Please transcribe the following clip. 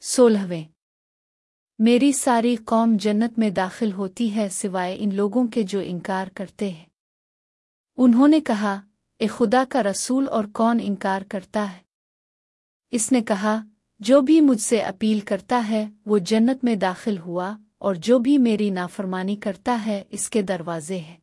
سولہویں۔ میری ساری قوم جنت میں داخل ہوتی ہے سوائے ان لوگوں کے جو انکار کرتے ہیں۔ انہوں نے کہا، اے خدا کا رسول اور کون انکار کرتا ہے؟ اس نے کہا، جو بھی مجھ سے اپیل کرتا ہے، وہ جنت میں داخل ہوا اور جو بھی میری نافرمانی کرتا ہے، اس کے دروازے ہیں۔